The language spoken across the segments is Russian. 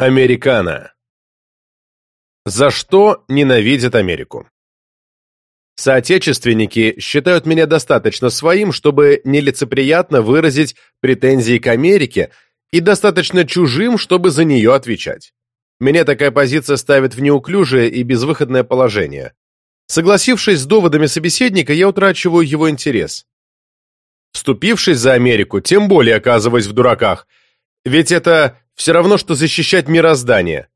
Американо. За что ненавидят Америку? Соотечественники считают меня достаточно своим, чтобы нелицеприятно выразить претензии к Америке, и достаточно чужим, чтобы за нее отвечать. Меня такая позиция ставит в неуклюжее и безвыходное положение. Согласившись с доводами собеседника, я утрачиваю его интерес. Вступившись за Америку, тем более оказываюсь в дураках, ведь это все равно, что защищать мироздание.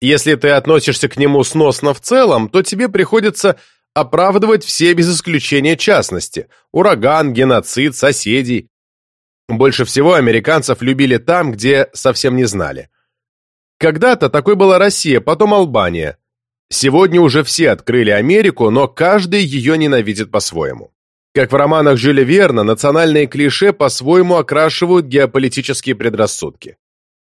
Если ты относишься к нему сносно в целом, то тебе приходится оправдывать все без исключения частности – ураган, геноцид, соседей. Больше всего американцев любили там, где совсем не знали. Когда-то такой была Россия, потом Албания. Сегодня уже все открыли Америку, но каждый ее ненавидит по-своему. Как в романах Жюля Верна, национальные клише по-своему окрашивают геополитические предрассудки.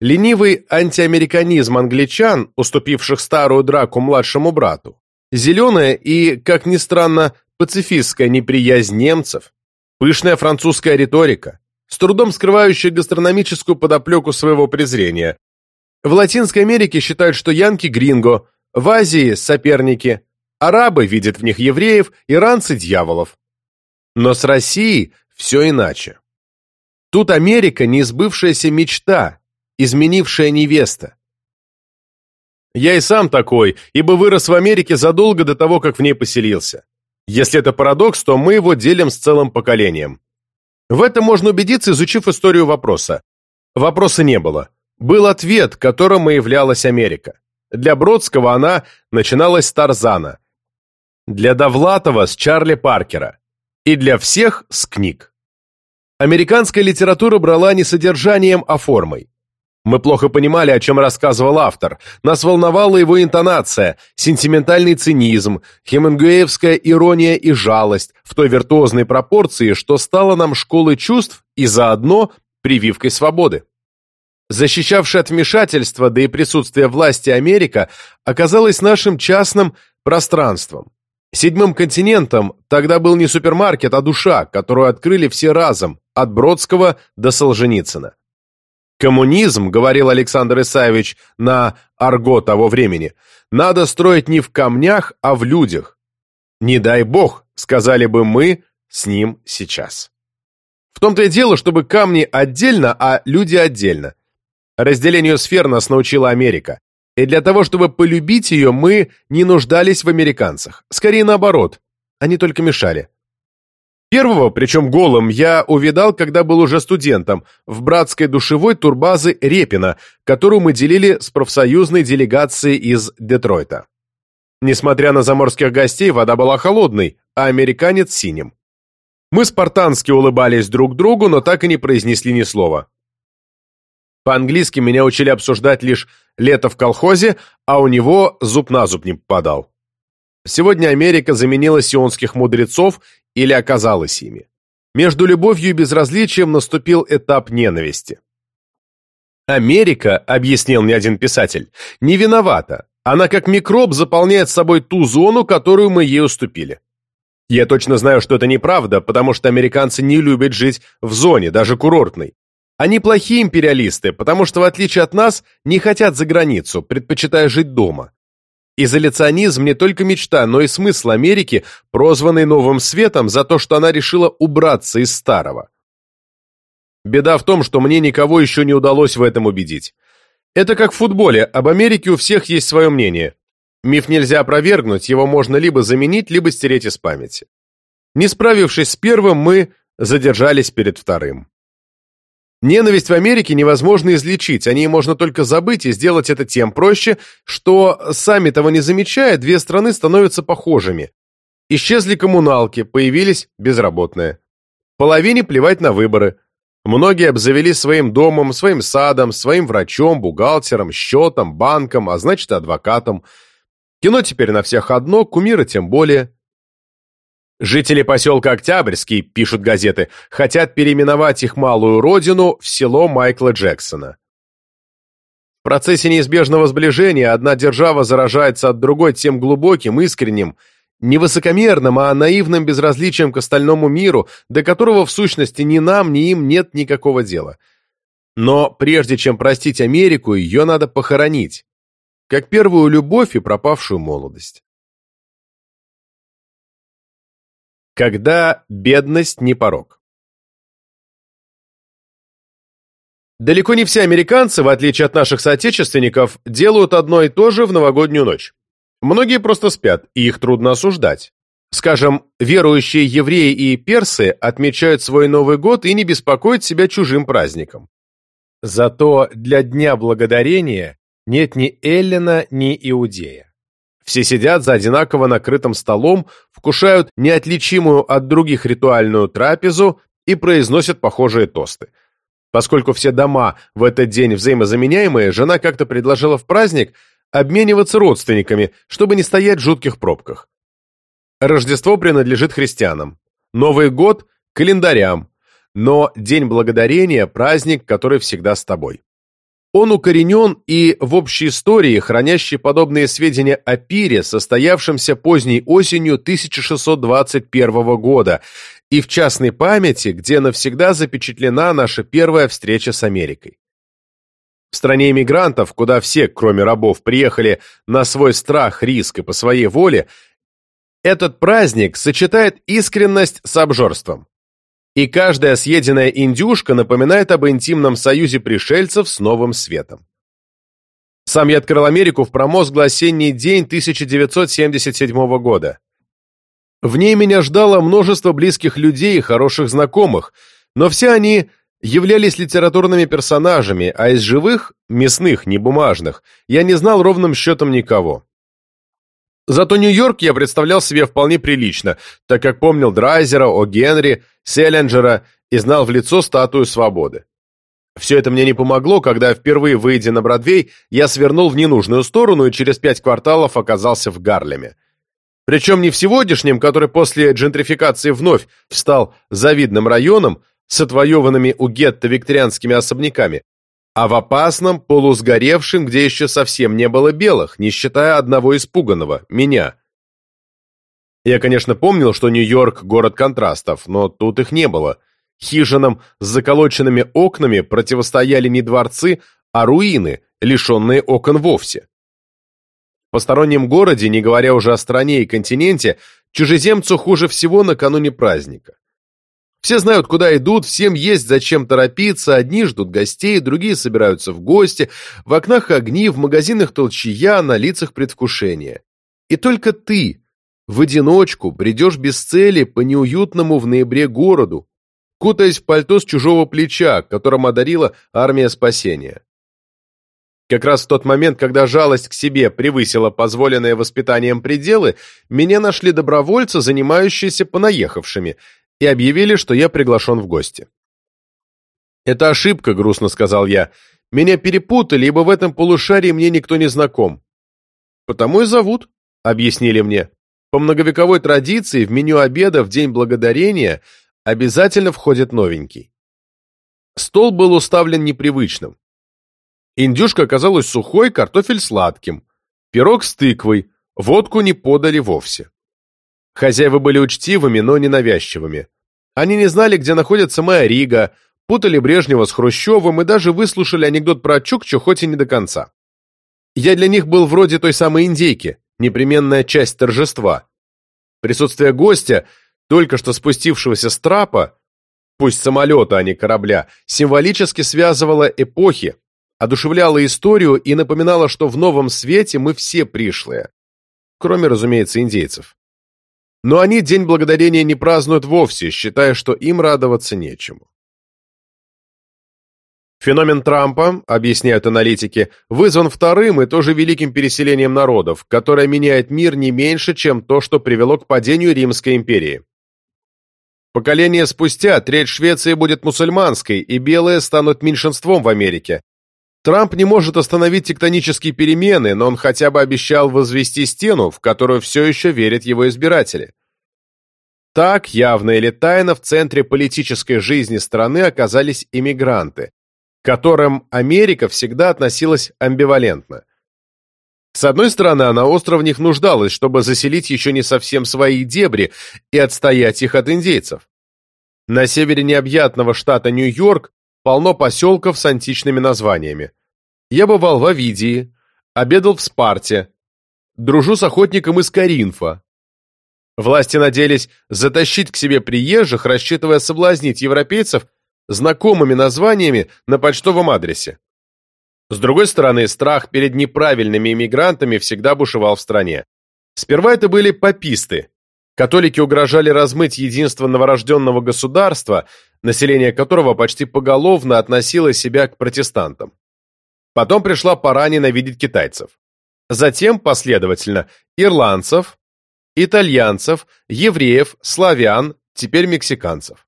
Ленивый антиамериканизм англичан, уступивших старую драку младшему брату, зеленая и, как ни странно, пацифистская неприязнь немцев, пышная французская риторика, с трудом скрывающая гастрономическую подоплеку своего презрения. В Латинской Америке считают, что янки – гринго, в Азии – соперники, арабы видят в них евреев, иранцы – дьяволов. Но с Россией все иначе. Тут Америка – неизбывшаяся мечта, изменившая невеста. Я и сам такой, ибо вырос в Америке задолго до того, как в ней поселился. Если это парадокс, то мы его делим с целым поколением. В этом можно убедиться, изучив историю вопроса. Вопроса не было. Был ответ, которым и являлась Америка. Для Бродского она начиналась с Тарзана. Для Довлатова с Чарли Паркера. И для всех с книг. Американская литература брала не содержанием, а формой. Мы плохо понимали, о чем рассказывал автор. Нас волновала его интонация, сентиментальный цинизм, хемингуэевская ирония и жалость в той виртуозной пропорции, что стало нам школой чувств и заодно прививкой свободы. Защищавшая от вмешательства, да и присутствия власти Америка, оказалась нашим частным пространством. Седьмым континентом тогда был не супермаркет, а душа, которую открыли все разом, от Бродского до Солженицына. Коммунизм, говорил Александр Исаевич на арго того времени, надо строить не в камнях, а в людях. Не дай бог, сказали бы мы с ним сейчас. В том-то и дело, чтобы камни отдельно, а люди отдельно. Разделению сфер нас научила Америка. И для того, чтобы полюбить ее, мы не нуждались в американцах. Скорее наоборот, они только мешали. Первого, причем голым, я увидал, когда был уже студентом, в братской душевой турбазы Репина, которую мы делили с профсоюзной делегацией из Детройта. Несмотря на заморских гостей, вода была холодной, а американец синим. Мы спартански улыбались друг другу, но так и не произнесли ни слова. По-английски меня учили обсуждать лишь лето в колхозе, а у него зуб на зуб не попадал. Сегодня Америка заменила сионских мудрецов или оказалась ими. Между любовью и безразличием наступил этап ненависти. Америка, объяснил мне один писатель, не виновата. Она как микроб заполняет собой ту зону, которую мы ей уступили. Я точно знаю, что это неправда, потому что американцы не любят жить в зоне, даже курортной. Они плохие империалисты, потому что, в отличие от нас, не хотят за границу, предпочитая жить дома. Изоляционизм не только мечта, но и смысл Америки, прозванный новым светом за то, что она решила убраться из старого. Беда в том, что мне никого еще не удалось в этом убедить. Это как в футболе, об Америке у всех есть свое мнение. Миф нельзя опровергнуть, его можно либо заменить, либо стереть из памяти. Не справившись с первым, мы задержались перед вторым. Ненависть в Америке невозможно излечить, о ней можно только забыть и сделать это тем проще, что, сами того не замечая, две страны становятся похожими. Исчезли коммуналки, появились безработные. Половине плевать на выборы. Многие обзавелись своим домом, своим садом, своим врачом, бухгалтером, счетом, банком, а значит адвокатом. Кино теперь на всех одно, кумиры тем более. Жители поселка Октябрьский, пишут газеты, хотят переименовать их малую родину в село Майкла Джексона. В процессе неизбежного сближения одна держава заражается от другой тем глубоким, искренним, не высокомерным, а наивным безразличием к остальному миру, до которого в сущности ни нам, ни им нет никакого дела. Но прежде чем простить Америку, ее надо похоронить, как первую любовь и пропавшую молодость. Когда бедность не порог. Далеко не все американцы, в отличие от наших соотечественников, делают одно и то же в новогоднюю ночь. Многие просто спят, и их трудно осуждать. Скажем, верующие евреи и персы отмечают свой Новый год и не беспокоят себя чужим праздником. Зато для Дня Благодарения нет ни Эллина, ни Иудея. Все сидят за одинаково накрытым столом, вкушают неотличимую от других ритуальную трапезу и произносят похожие тосты. Поскольку все дома в этот день взаимозаменяемые, жена как-то предложила в праздник обмениваться родственниками, чтобы не стоять в жутких пробках. Рождество принадлежит христианам, Новый год – календарям, но День Благодарения – праздник, который всегда с тобой. Он укоренен и в общей истории, хранящей подобные сведения о пире, состоявшемся поздней осенью 1621 года, и в частной памяти, где навсегда запечатлена наша первая встреча с Америкой. В стране иммигрантов, куда все, кроме рабов, приехали на свой страх, риск и по своей воле, этот праздник сочетает искренность с обжорством и каждая съеденная индюшка напоминает об интимном союзе пришельцев с новым светом. Сам я открыл Америку в промозглый осенний день 1977 года. В ней меня ждало множество близких людей и хороших знакомых, но все они являлись литературными персонажами, а из живых, мясных, не бумажных, я не знал ровным счетом никого. Зато Нью-Йорк я представлял себе вполне прилично, так как помнил Драйзера, О. Генри, Селлинджера и знал в лицо статую свободы. Все это мне не помогло, когда, впервые выйдя на Бродвей, я свернул в ненужную сторону и через пять кварталов оказался в Гарлеме. Причем не в сегодняшнем, который после джентрификации вновь встал завидным районом с отвоеванными у гетто викторианскими особняками, а в опасном, полусгоревшем, где еще совсем не было белых, не считая одного испуганного, меня. Я, конечно, помнил, что Нью-Йорк – город контрастов, но тут их не было. Хижинам с заколоченными окнами противостояли не дворцы, а руины, лишенные окон вовсе. В постороннем городе, не говоря уже о стране и континенте, чужеземцу хуже всего накануне праздника. Все знают, куда идут, всем есть зачем торопиться, одни ждут гостей, другие собираются в гости, в окнах огни, в магазинах толчья, на лицах предвкушения. И только ты, в одиночку, бредешь без цели по неуютному в ноябре городу, кутаясь в пальто с чужого плеча, которым одарила армия спасения. Как раз в тот момент, когда жалость к себе превысила позволенные воспитанием пределы, меня нашли добровольцы, занимающиеся понаехавшими, и объявили, что я приглашен в гости. «Это ошибка», — грустно сказал я. «Меня перепутали, ибо в этом полушарии мне никто не знаком». «Потому и зовут», — объяснили мне. По многовековой традиции в меню обеда в День Благодарения обязательно входит новенький. Стол был уставлен непривычным. Индюшка оказалась сухой, картофель сладким, пирог с тыквой, водку не подали вовсе. Хозяева были учтивыми, но ненавязчивыми. Они не знали, где находится моя Рига, путали Брежнева с Хрущевым и даже выслушали анекдот про Чукчу, хоть и не до конца. Я для них был вроде той самой индейки, непременная часть торжества. Присутствие гостя, только что спустившегося с трапа, пусть самолета, а не корабля, символически связывало эпохи, одушевляло историю и напоминало, что в новом свете мы все пришлые. Кроме, разумеется, индейцев. Но они День Благодарения не празднуют вовсе, считая, что им радоваться нечему. Феномен Трампа, объясняют аналитики, вызван вторым и тоже великим переселением народов, которое меняет мир не меньше, чем то, что привело к падению Римской империи. Поколение спустя треть Швеции будет мусульманской, и белые станут меньшинством в Америке. Трамп не может остановить тектонические перемены, но он хотя бы обещал возвести стену, в которую все еще верят его избиратели. Так, явно или тайно, в центре политической жизни страны оказались иммигранты, к которым Америка всегда относилась амбивалентно. С одной стороны, она остро в них нуждалась, чтобы заселить еще не совсем свои дебри и отстоять их от индейцев. На севере необъятного штата Нью-Йорк полно поселков с античными названиями. Я бывал в Овидии, обедал в Спарте, дружу с охотником из Каринфа. Власти надеялись затащить к себе приезжих, рассчитывая соблазнить европейцев знакомыми названиями на почтовом адресе. С другой стороны, страх перед неправильными иммигрантами всегда бушевал в стране. Сперва это были паписты. Католики угрожали размыть единство новорожденного государства, население которого почти поголовно относило себя к протестантам. Потом пришла пора ненавидеть китайцев. Затем, последовательно, ирландцев, итальянцев, евреев, славян, теперь мексиканцев.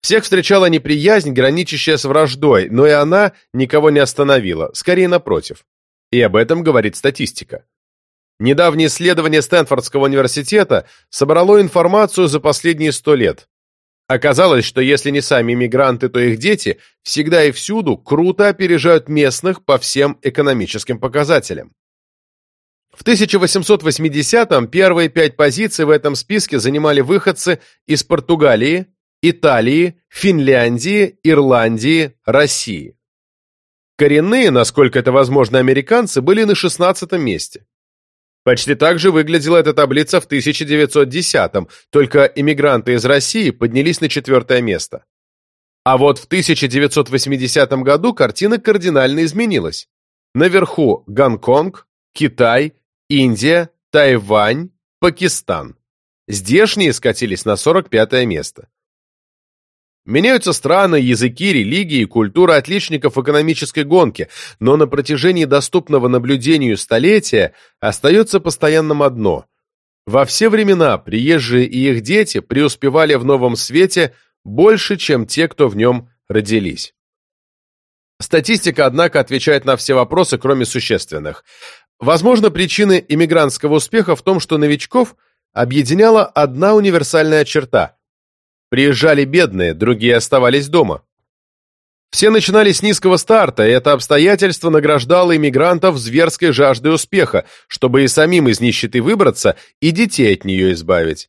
Всех встречала неприязнь, граничащая с враждой, но и она никого не остановила, скорее напротив. И об этом говорит статистика. Недавнее исследование Стэнфордского университета собрало информацию за последние сто лет. Оказалось, что если не сами иммигранты, то их дети всегда и всюду круто опережают местных по всем экономическим показателям. В 1880-м первые пять позиций в этом списке занимали выходцы из Португалии, Италии, Финляндии, Ирландии, России. Коренные, насколько это возможно, американцы были на 16 месте. Почти так же выглядела эта таблица в 1910-м, только иммигранты из России поднялись на четвертое место. А вот в 1980 году картина кардинально изменилась. Наверху Гонконг, Китай, Индия, Тайвань, Пакистан. Здешние скатились на 45 место. Меняются страны, языки, религии, культура отличников экономической гонки, но на протяжении доступного наблюдению столетия остается постоянным одно. Во все времена приезжие и их дети преуспевали в новом свете больше, чем те, кто в нем родились. Статистика, однако, отвечает на все вопросы, кроме существенных. Возможно, причины иммигрантского успеха в том, что новичков объединяла одна универсальная черта. Приезжали бедные, другие оставались дома. Все начинали с низкого старта, и это обстоятельство награждало иммигрантов зверской жаждой успеха, чтобы и самим из нищеты выбраться, и детей от нее избавить.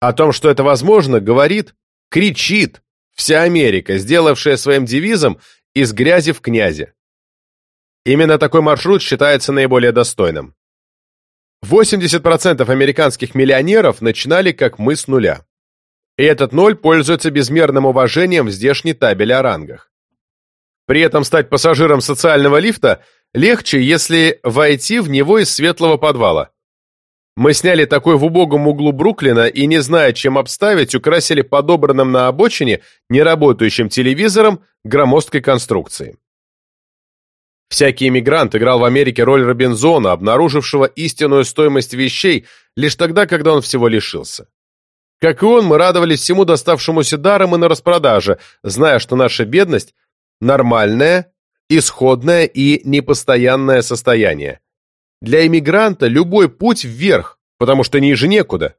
О том, что это возможно, говорит, кричит вся Америка, сделавшая своим девизом «из грязи в князи». Именно такой маршрут считается наиболее достойным. 80% американских миллионеров начинали как мы с нуля. И этот ноль пользуется безмерным уважением в здешней табели о рангах. При этом стать пассажиром социального лифта легче, если войти в него из светлого подвала. Мы сняли такой в убогом углу Бруклина и, не зная, чем обставить, украсили подобранным на обочине неработающим телевизором громоздкой конструкции. Всякий иммигрант играл в Америке роль Робинзона, обнаружившего истинную стоимость вещей лишь тогда, когда он всего лишился. Как и он, мы радовались всему доставшемуся даром и на распродаже, зная, что наша бедность – нормальное, исходное и непостоянное состояние. Для иммигранта любой путь вверх, потому что ниже некуда.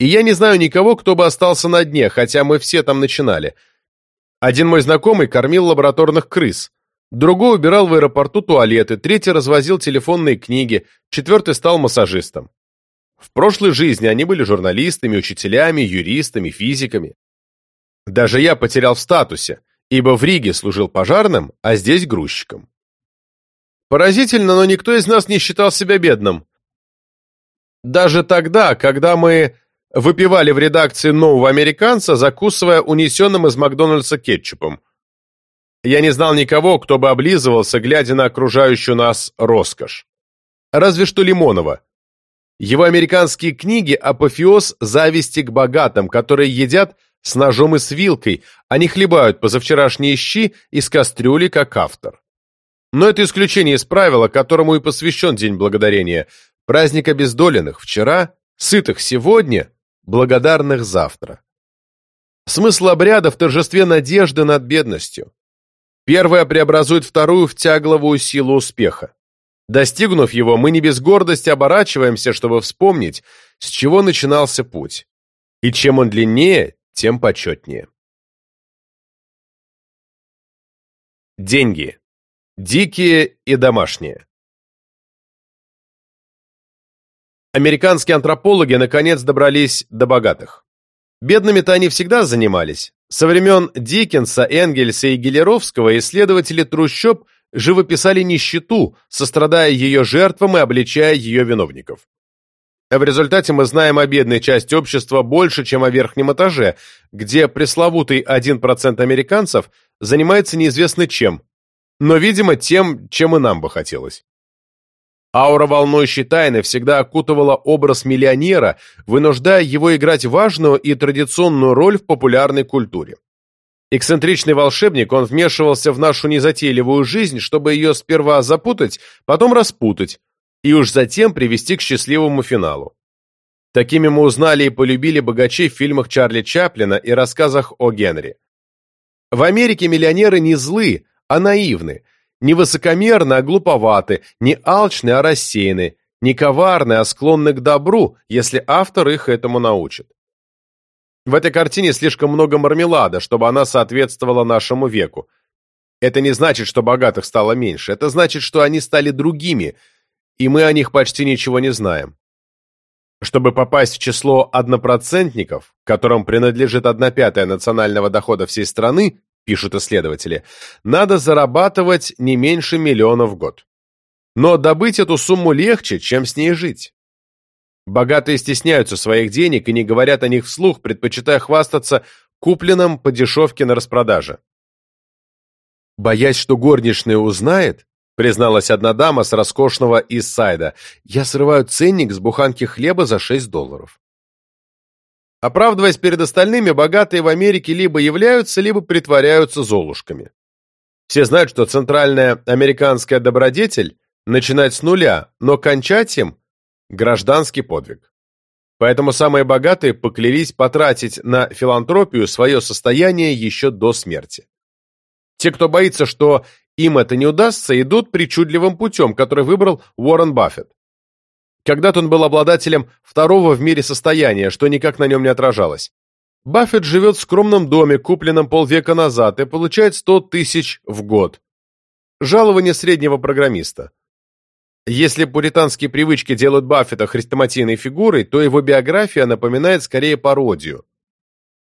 И я не знаю никого, кто бы остался на дне, хотя мы все там начинали. Один мой знакомый кормил лабораторных крыс – Другой убирал в аэропорту туалеты, третий развозил телефонные книги, четвертый стал массажистом. В прошлой жизни они были журналистами, учителями, юристами, физиками. Даже я потерял в статусе, ибо в Риге служил пожарным, а здесь грузчиком. Поразительно, но никто из нас не считал себя бедным. Даже тогда, когда мы выпивали в редакции «Нового американца», закусывая унесенным из Макдональдса кетчупом – я не знал никого, кто бы облизывался, глядя на окружающую нас роскошь. Разве что Лимонова. Его американские книги – апофеоз зависти к богатым, которые едят с ножом и с вилкой, а не хлебают позавчерашние щи из кастрюли, как автор. Но это исключение из правила, которому и посвящен День Благодарения. Праздник обездоленных вчера, сытых сегодня, благодарных завтра. Смысл обряда в торжестве надежды над бедностью. Первая преобразует вторую в тягловую силу успеха. Достигнув его, мы не без гордости оборачиваемся, чтобы вспомнить, с чего начинался путь. И чем он длиннее, тем почетнее. Деньги. Дикие и домашние. Американские антропологи наконец добрались до богатых. Бедными-то они всегда занимались, Со времен Диккенса, Энгельса и Гелеровского исследователи трущоб живописали нищету, сострадая ее жертвам и обличая ее виновников. В результате мы знаем о бедной части общества больше, чем о верхнем этаже, где пресловутый 1% американцев занимается неизвестно чем, но, видимо, тем, чем и нам бы хотелось. Аура волнующей тайны всегда окутывала образ миллионера, вынуждая его играть важную и традиционную роль в популярной культуре. Эксцентричный волшебник, он вмешивался в нашу незатейливую жизнь, чтобы ее сперва запутать, потом распутать, и уж затем привести к счастливому финалу. Такими мы узнали и полюбили богачей в фильмах Чарли Чаплина и рассказах о Генри. В Америке миллионеры не злы, а наивны, не высокомерны, а глуповаты, не алчны, а рассеяны, не коварны, а склонны к добру, если автор их этому научит. В этой картине слишком много мармелада, чтобы она соответствовала нашему веку. Это не значит, что богатых стало меньше, это значит, что они стали другими – и мы о них почти ничего не знаем. Чтобы попасть в число однопроцентников, которым принадлежит одна пятая национального дохода всей страны, пишут исследователи, надо зарабатывать не меньше миллиона в год. Но добыть эту сумму легче, чем с ней жить. Богатые стесняются своих денег и не говорят о них вслух, предпочитая хвастаться купленным по дешевке на распродаже. Боясь, что горничная узнает, призналась одна дама с роскошного Иссайда. «Я срываю ценник с буханки хлеба за 6 долларов». Оправдываясь перед остальными, богатые в Америке либо являются, либо притворяются золушками. Все знают, что центральная американская добродетель – начинать с нуля, но кончать им – гражданский подвиг. Поэтому самые богатые поклялись потратить на филантропию свое состояние еще до смерти. Те, кто боится, что им это не удастся, идут причудливым путем, который выбрал Уоррен Баффет. Когда-то он был обладателем второго в мире состояния, что никак на нем не отражалось. Баффет живет в скромном доме, купленном полвека назад, и получает 100 тысяч в год. Жалование среднего программиста. Если пуританские привычки делают Баффета хрестоматийной фигурой, то его биография напоминает скорее пародию.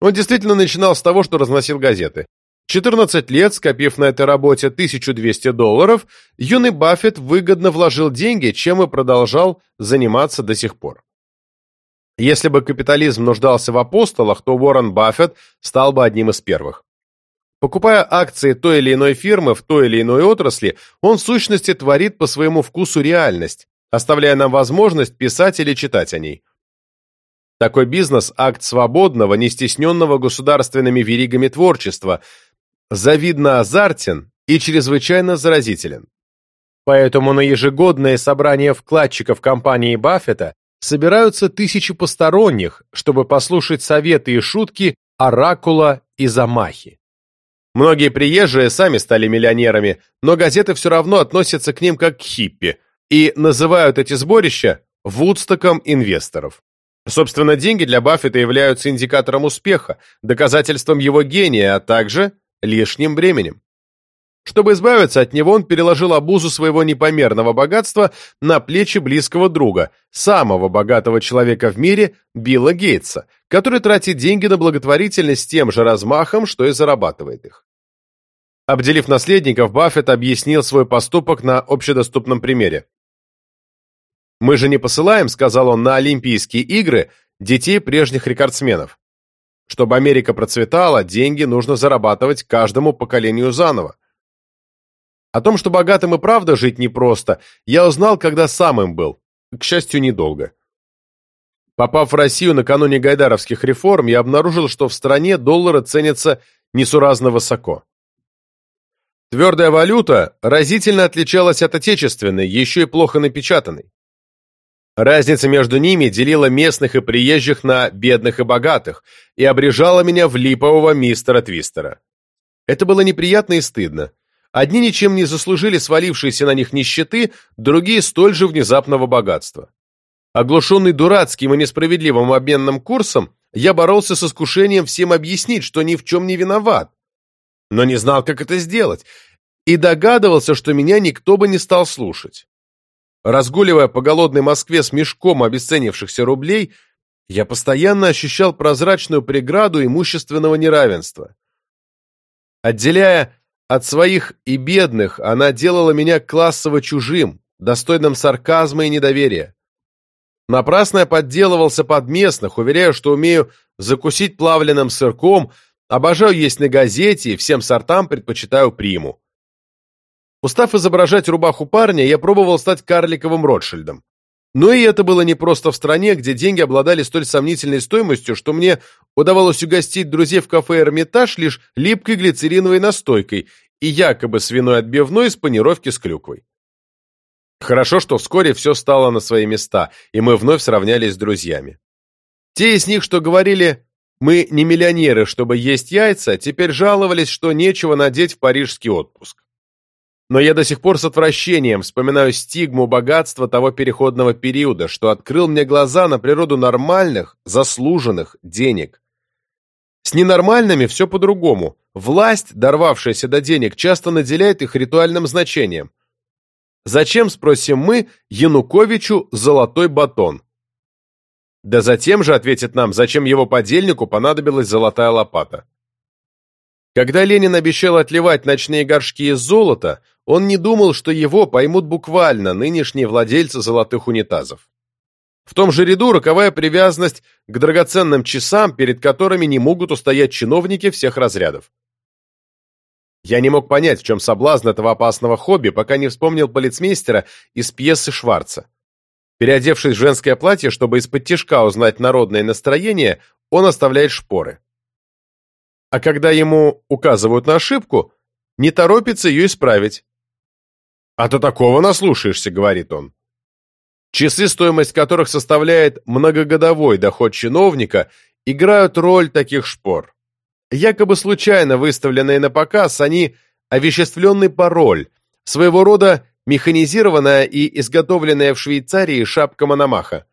Он действительно начинал с того, что разносил газеты. 14 лет, скопив на этой работе 1200 долларов, юный Баффет выгодно вложил деньги, чем и продолжал заниматься до сих пор. Если бы капитализм нуждался в апостолах, то Уоррен Баффет стал бы одним из первых. Покупая акции той или иной фирмы в той или иной отрасли, он в сущности творит по своему вкусу реальность, оставляя нам возможность писать или читать о ней. Такой бизнес – акт свободного, не стесненного государственными веригами творчества – завидно азартен и чрезвычайно заразителен. Поэтому на ежегодное собрание вкладчиков компании Баффета собираются тысячи посторонних, чтобы послушать советы и шутки Оракула и Замахи. Многие приезжие сами стали миллионерами, но газеты все равно относятся к ним как к хиппи и называют эти сборища «вудстоком инвесторов». Собственно, деньги для Баффета являются индикатором успеха, доказательством его гения, а также лишним бременем. Чтобы избавиться от него, он переложил обузу своего непомерного богатства на плечи близкого друга, самого богатого человека в мире, Билла Гейтса, который тратит деньги на благотворительность тем же размахом, что и зарабатывает их. Обделив наследников, Баффет объяснил свой поступок на общедоступном примере. «Мы же не посылаем, — сказал он, — на Олимпийские игры детей прежних рекордсменов. Чтобы Америка процветала, деньги нужно зарабатывать каждому поколению заново. О том, что богатым и правда жить непросто, я узнал, когда сам им был. К счастью, недолго. Попав в Россию накануне гайдаровских реформ, я обнаружил, что в стране доллары ценятся несуразно высоко. Твердая валюта разительно отличалась от отечественной, еще и плохо напечатанной. Разница между ними делила местных и приезжих на бедных и богатых и обрежала меня в липового мистера Твистера. Это было неприятно и стыдно. Одни ничем не заслужили свалившейся на них нищеты, другие столь же внезапного богатства. Оглушенный дурацким и несправедливым обменным курсом, я боролся с искушением всем объяснить, что ни в чем не виноват, но не знал, как это сделать, и догадывался, что меня никто бы не стал слушать. Разгуливая по голодной Москве с мешком обесценившихся рублей, я постоянно ощущал прозрачную преграду имущественного неравенства. Отделяя от своих и бедных, она делала меня классово чужим, достойным сарказма и недоверия. Напрасно я подделывался под местных, уверяя, что умею закусить плавленым сырком, обожаю есть на газете и всем сортам предпочитаю приму. Устав изображать рубаху парня, я пробовал стать карликовым Ротшильдом. Но и это было не просто в стране, где деньги обладали столь сомнительной стоимостью, что мне удавалось угостить друзей в кафе «Эрмитаж» лишь липкой глицериновой настойкой и якобы свиной отбивной из панировки с клюквой. Хорошо, что вскоре все стало на свои места, и мы вновь сравнялись с друзьями. Те из них, что говорили «мы не миллионеры, чтобы есть яйца», теперь жаловались, что нечего надеть в парижский отпуск. Но я до сих пор с отвращением вспоминаю стигму богатства того переходного периода, что открыл мне глаза на природу нормальных, заслуженных денег. С ненормальными все по-другому. Власть, дорвавшаяся до денег, часто наделяет их ритуальным значением. Зачем, спросим мы, Януковичу золотой батон? Да затем же, ответит нам, зачем его подельнику понадобилась золотая лопата. Когда Ленин обещал отливать ночные горшки из золота, он не думал, что его поймут буквально нынешние владельцы золотых унитазов. В том же ряду роковая привязанность к драгоценным часам, перед которыми не могут устоять чиновники всех разрядов. Я не мог понять, в чем соблазн этого опасного хобби, пока не вспомнил полицмейстера из пьесы Шварца. Переодевшись в женское платье, чтобы из-под тишка узнать народное настроение, он оставляет шпоры. А когда ему указывают на ошибку, не торопится ее исправить. «А то такого наслушаешься», — говорит он. Часы, стоимость которых составляет многогодовой доход чиновника, играют роль таких шпор. Якобы случайно выставленные на показ, они овеществленный пароль, своего рода механизированная и изготовленная в Швейцарии шапка Мономаха.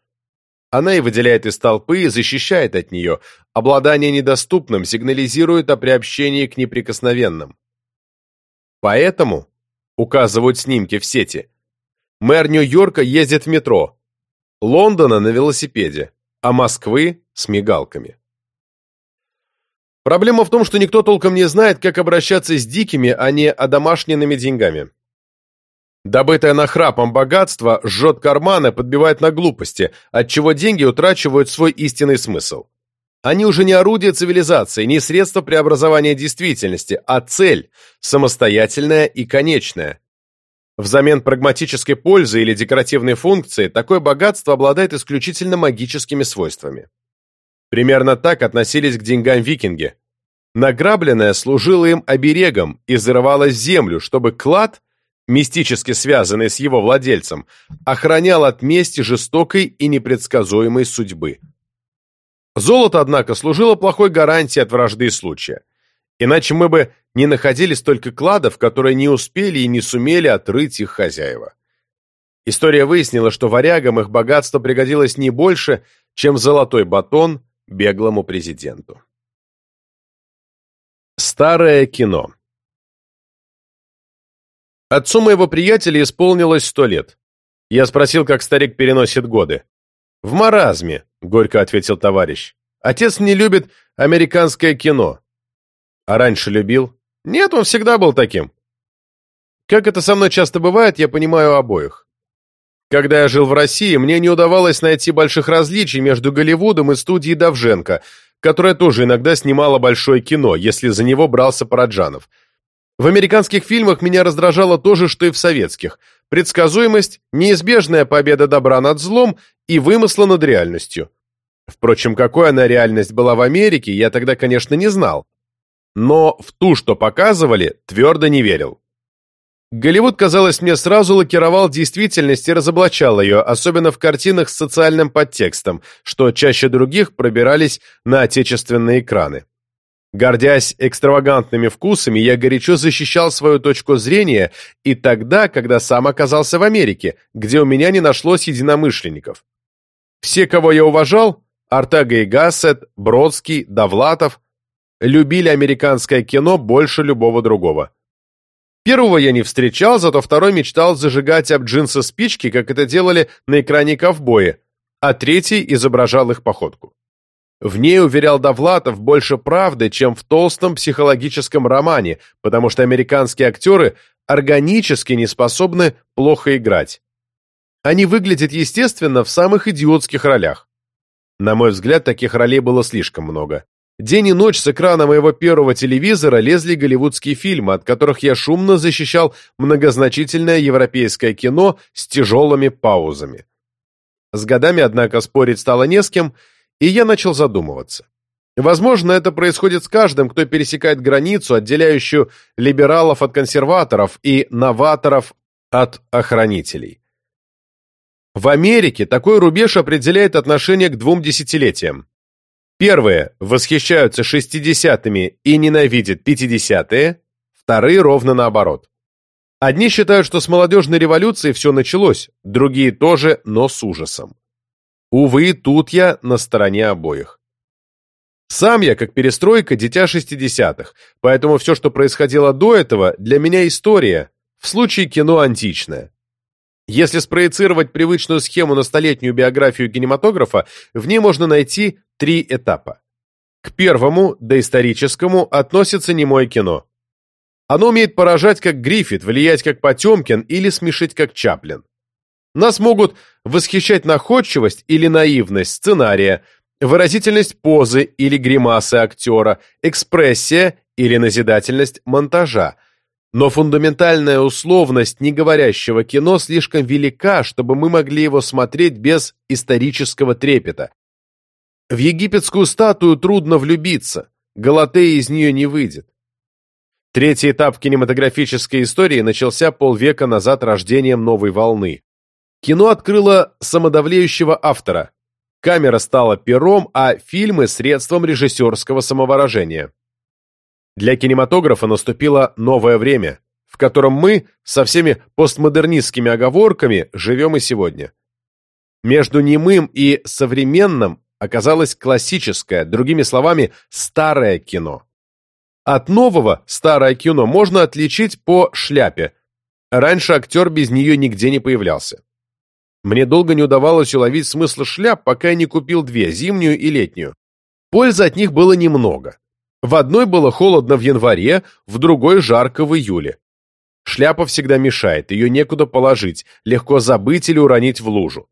Она и выделяет из толпы и защищает от нее. Обладание недоступным сигнализирует о приобщении к неприкосновенным. Поэтому, указывают снимки в сети, мэр Нью-Йорка ездит в метро, Лондона на велосипеде, а Москвы с мигалками. Проблема в том, что никто толком не знает, как обращаться с дикими, а не одомашненными деньгами. Добытое нахрапом богатство жжет карманы, подбивает на глупости, отчего деньги утрачивают свой истинный смысл. Они уже не орудие цивилизации, не средство преобразования действительности, а цель, самостоятельная и конечная. Взамен прагматической пользы или декоративной функции, такое богатство обладает исключительно магическими свойствами. Примерно так относились к деньгам викинги. Награбленное служило им оберегом и зарывалось землю, чтобы клад, мистически связанный с его владельцем, охранял от мести жестокой и непредсказуемой судьбы. Золото, однако, служило плохой гарантией от вражды и случая. Иначе мы бы не находили столько кладов, которые не успели и не сумели отрыть их хозяева. История выяснила, что варягам их богатство пригодилось не больше, чем золотой батон беглому президенту. Старое кино Отцу моего приятеля исполнилось сто лет. Я спросил, как старик переносит годы. «В маразме», — горько ответил товарищ. «Отец не любит американское кино». «А раньше любил?» «Нет, он всегда был таким». Как это со мной часто бывает, я понимаю обоих. Когда я жил в России, мне не удавалось найти больших различий между Голливудом и студией Давженко, которая тоже иногда снимала большое кино, если за него брался Параджанов. В американских фильмах меня раздражало то же, что и в советских. Предсказуемость, неизбежная победа добра над злом и вымысла над реальностью. Впрочем, какой она реальность была в Америке, я тогда, конечно, не знал. Но в ту, что показывали, твердо не верил. Голливуд, казалось мне, сразу лакировал действительность и разоблачал ее, особенно в картинах с социальным подтекстом, что чаще других пробирались на отечественные экраны. Гордясь экстравагантными вкусами, я горячо защищал свою точку зрения и тогда, когда сам оказался в Америке, где у меня не нашлось единомышленников. Все, кого я уважал, Артега и Гассет, Бродский, Довлатов, любили американское кино больше любого другого. Первого я не встречал, зато второй мечтал зажигать об джинсы спички, как это делали на экране ковбои, а третий изображал их походку. В ней, уверял Довлатов, больше правды, чем в толстом психологическом романе, потому что американские актеры органически не способны плохо играть. Они выглядят естественно в самых идиотских ролях. На мой взгляд, таких ролей было слишком много. День и ночь с экрана моего первого телевизора лезли голливудские фильмы, от которых я шумно защищал многозначительное европейское кино с тяжелыми паузами. С годами, однако, спорить стало не с кем, и я начал задумываться. Возможно, это происходит с каждым, кто пересекает границу, отделяющую либералов от консерваторов и новаторов от охранителей. В Америке такой рубеж определяет отношение к двум десятилетиям. Первые восхищаются 60-ми и ненавидят 50-е, вторые ровно наоборот. Одни считают, что с молодежной революцией все началось, другие тоже, но с ужасом. Увы, тут я на стороне обоих. Сам я, как перестройка, дитя 60-х, поэтому все, что происходило до этого, для меня история, в случае кино античное. Если спроецировать привычную схему на столетнюю биографию кинематографа, в ней можно найти три этапа. К первому, доисторическому, относится немое кино. Оно умеет поражать как Гриффит, влиять как Потемкин или смешить как Чаплин. Нас могут восхищать находчивость или наивность сценария, выразительность позы или гримасы актера, экспрессия или назидательность монтажа – но фундаментальная условность неговорящего кино слишком велика, чтобы мы могли его смотреть без исторического трепета. В египетскую статую трудно влюбиться, Галатея из нее не выйдет. Третий этап кинематографической истории начался полвека назад рождением новой волны. Кино открыло самодавлеющего автора. Камера стала пером, а фильмы – средством режиссерского самовыражения. Для кинематографа наступило новое время, в котором мы со всеми постмодернистскими оговорками живем и сегодня. Между немым и современным оказалось классическое, другими словами, старое кино. От нового старое кино можно отличить по шляпе. Раньше актер без нее нигде не появлялся. Мне долго не удавалось уловить смысл шляп, пока я не купил две, зимнюю и летнюю. Пользы от них было немного. В одной было холодно в январе, в другой жарко в июле. Шляпа всегда мешает, ее некуда положить, легко забыть или уронить в лужу.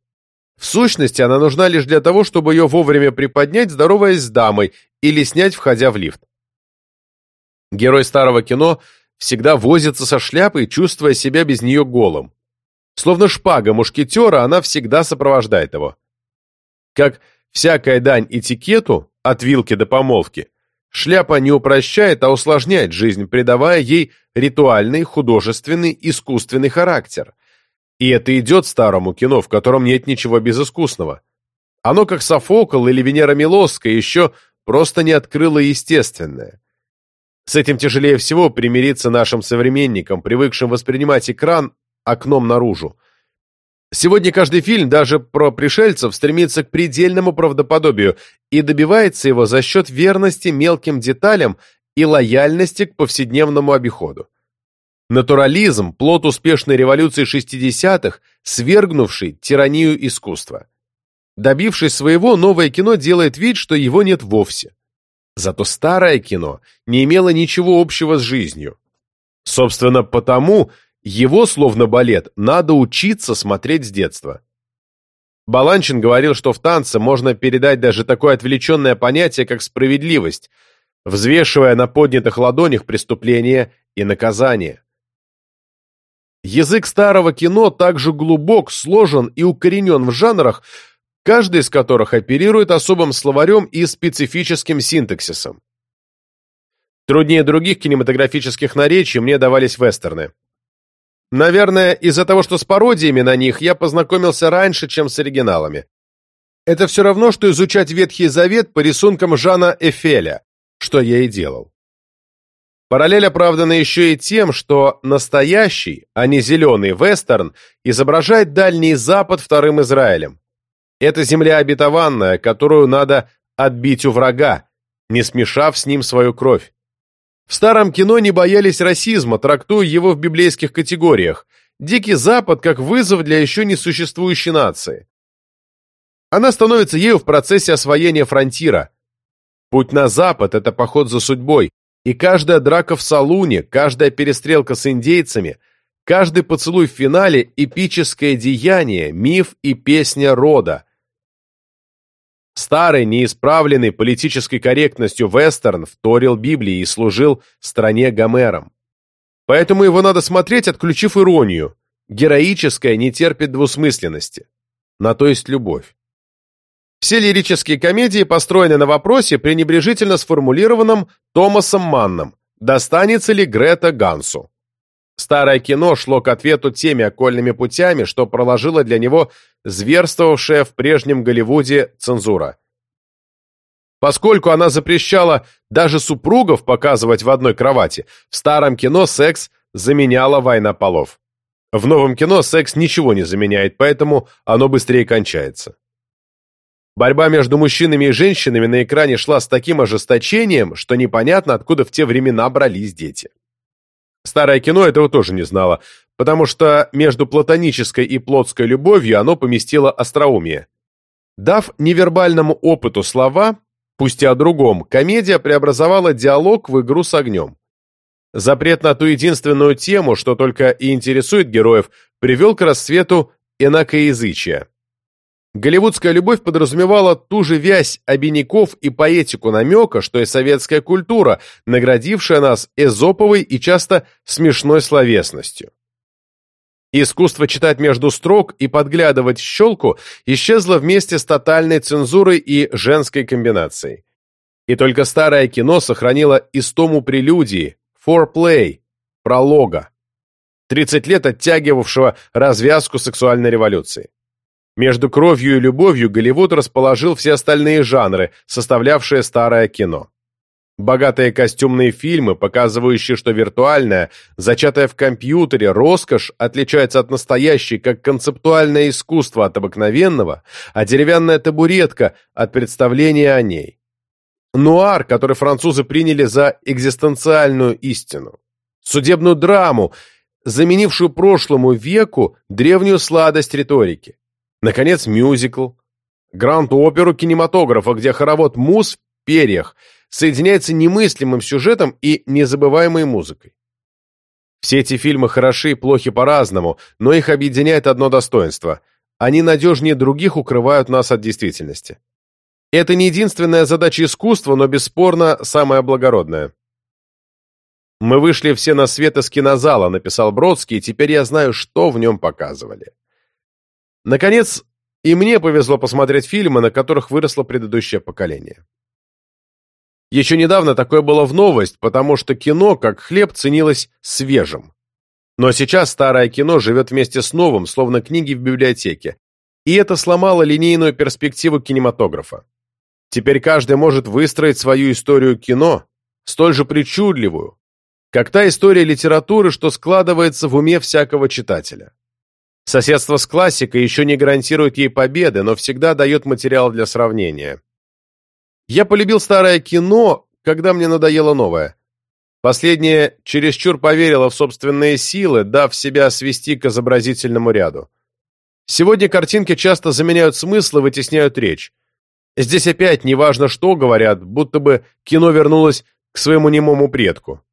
В сущности, она нужна лишь для того, чтобы ее вовремя приподнять, здороваясь с дамой, или снять, входя в лифт. Герой старого кино всегда возится со шляпой, чувствуя себя без нее голым. Словно шпага мушкетера, она всегда сопровождает его. Как всякая дань этикету, от вилки до помолвки, Шляпа не упрощает, а усложняет жизнь, придавая ей ритуальный, художественный, искусственный характер. И это идет старому кино, в котором нет ничего безыскусного. Оно, как Софокл или Венера Милосская, еще просто не открыло естественное. С этим тяжелее всего примириться нашим современникам, привыкшим воспринимать экран окном наружу. Сегодня каждый фильм, даже про пришельцев, стремится к предельному правдоподобию и добивается его за счет верности мелким деталям и лояльности к повседневному обиходу. Натурализм – плод успешной революции 60-х, свергнувший тиранию искусства. Добившись своего, новое кино делает вид, что его нет вовсе. Зато старое кино не имело ничего общего с жизнью. Собственно, потому его, словно балет, надо учиться смотреть с детства. Баланчин говорил, что в танце можно передать даже такое отвлеченное понятие, как справедливость, взвешивая на поднятых ладонях преступление и наказание. Язык старого кино также глубок, сложен и укоренен в жанрах, каждый из которых оперирует особым словарем и специфическим синтаксисом. Труднее других кинематографических наречий мне давались вестерны. Наверное, из-за того, что с пародиями на них я познакомился раньше, чем с оригиналами. Это все равно, что изучать Ветхий Завет по рисункам Жана Эфеля, что я и делал. Параллель оправдана еще и тем, что настоящий, а не зеленый вестерн изображает Дальний Запад вторым Израилем. Это земля обетованная, которую надо отбить у врага, не смешав с ним свою кровь. В старом кино не боялись расизма, трактуя его в библейских категориях. Дикий Запад как вызов для еще не существующей нации. Она становится ею в процессе освоения фронтира. Путь на запад – это поход за судьбой, и каждая драка в салуне, каждая перестрелка с индейцами, каждый поцелуй в финале – эпическое деяние, миф и песня рода. Старый, неисправленный политической корректностью вестерн вторил Библии и служил стране Гомером. Поэтому его надо смотреть, отключив иронию. Героическое не терпит двусмысленности. На то есть любовь. Все лирические комедии построены на вопросе, пренебрежительно сформулированном Томасом Манном «Достанется ли Грета Гансу?». Старое кино шло к ответу теми окольными путями, что проложила для него зверствовавшая в прежнем Голливуде цензура. Поскольку она запрещала даже супругов показывать в одной кровати, в старом кино секс заменяла война полов. В новом кино секс ничего не заменяет, поэтому оно быстрее кончается. Борьба между мужчинами и женщинами на экране шла с таким ожесточением, что непонятно, откуда в те времена брались дети. Старое кино этого тоже не знало, потому что между платонической и плотской любовью оно поместило остроумие. Дав невербальному опыту слова, пусть и о другом, комедия преобразовала диалог в игру с огнем. Запрет на ту единственную тему, что только и интересует героев, привел к расцвету инакоязычия. Голливудская любовь подразумевала ту же вязь обиняков и поэтику намека, что и советская культура, наградившая нас эзоповой и часто смешной словесностью. Искусство читать между строк и подглядывать в щелку исчезло вместе с тотальной цензурой и женской комбинацией. И только старое кино сохранило истому прелюдии, форплей, пролога, 30 лет оттягивавшего развязку сексуальной революции. Между кровью и любовью Голливуд расположил все остальные жанры, составлявшие старое кино. Богатые костюмные фильмы, показывающие, что виртуальное, зачатое в компьютере, роскошь отличается от настоящей, как концептуальное искусство от обыкновенного, а деревянная табуретка от представления о ней. Нуар, который французы приняли за экзистенциальную истину. Судебную драму, заменившую прошлому веку древнюю сладость риторики. Наконец, мюзикл. Гранд-оперу кинематографа, где хоровод мус в перьях соединяется немыслимым сюжетом и незабываемой музыкой. Все эти фильмы хороши и плохи по-разному, но их объединяет одно достоинство. Они надежнее других укрывают нас от действительности. Это не единственная задача искусства, но бесспорно самая благородная. «Мы вышли все на свет из кинозала», — написал Бродский, и теперь я знаю, что в нем показывали. Наконец, и мне повезло посмотреть фильмы, на которых выросло предыдущее поколение. Еще недавно такое было в новость, потому что кино, как хлеб, ценилось свежим. Но сейчас старое кино живет вместе с новым, словно книги в библиотеке. И это сломало линейную перспективу кинематографа. Теперь каждый может выстроить свою историю кино, столь же причудливую, как та история литературы, что складывается в уме всякого читателя. Соседство с классикой еще не гарантирует ей победы, но всегда дает материал для сравнения. Я полюбил старое кино, когда мне надоело новое. Последнее чересчур поверило в собственные силы, дав себя свести к изобразительному ряду. Сегодня картинки часто заменяют смысл и вытесняют речь. Здесь опять неважно, что говорят, будто бы кино вернулось к своему немому предку.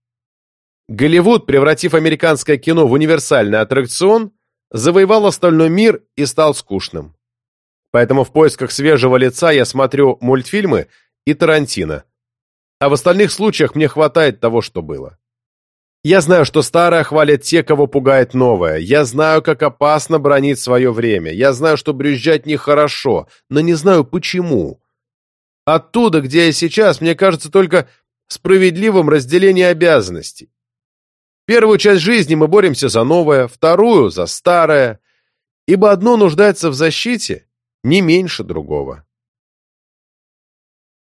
Голливуд, превратив американское кино в универсальный аттракцион, завоевал остальной мир и стал скучным. Поэтому в поисках свежего лица я смотрю мультфильмы и Тарантино. А в остальных случаях мне хватает того, что было. Я знаю, что старое хвалят те, кого пугает новое. Я знаю, как опасно бронить свое время. Я знаю, что брюзжать нехорошо, но не знаю, почему. Оттуда, где я сейчас, мне кажется только справедливым разделение обязанностей. Первую часть жизни мы боремся за новое, вторую — за старое, ибо одно нуждается в защите не меньше другого.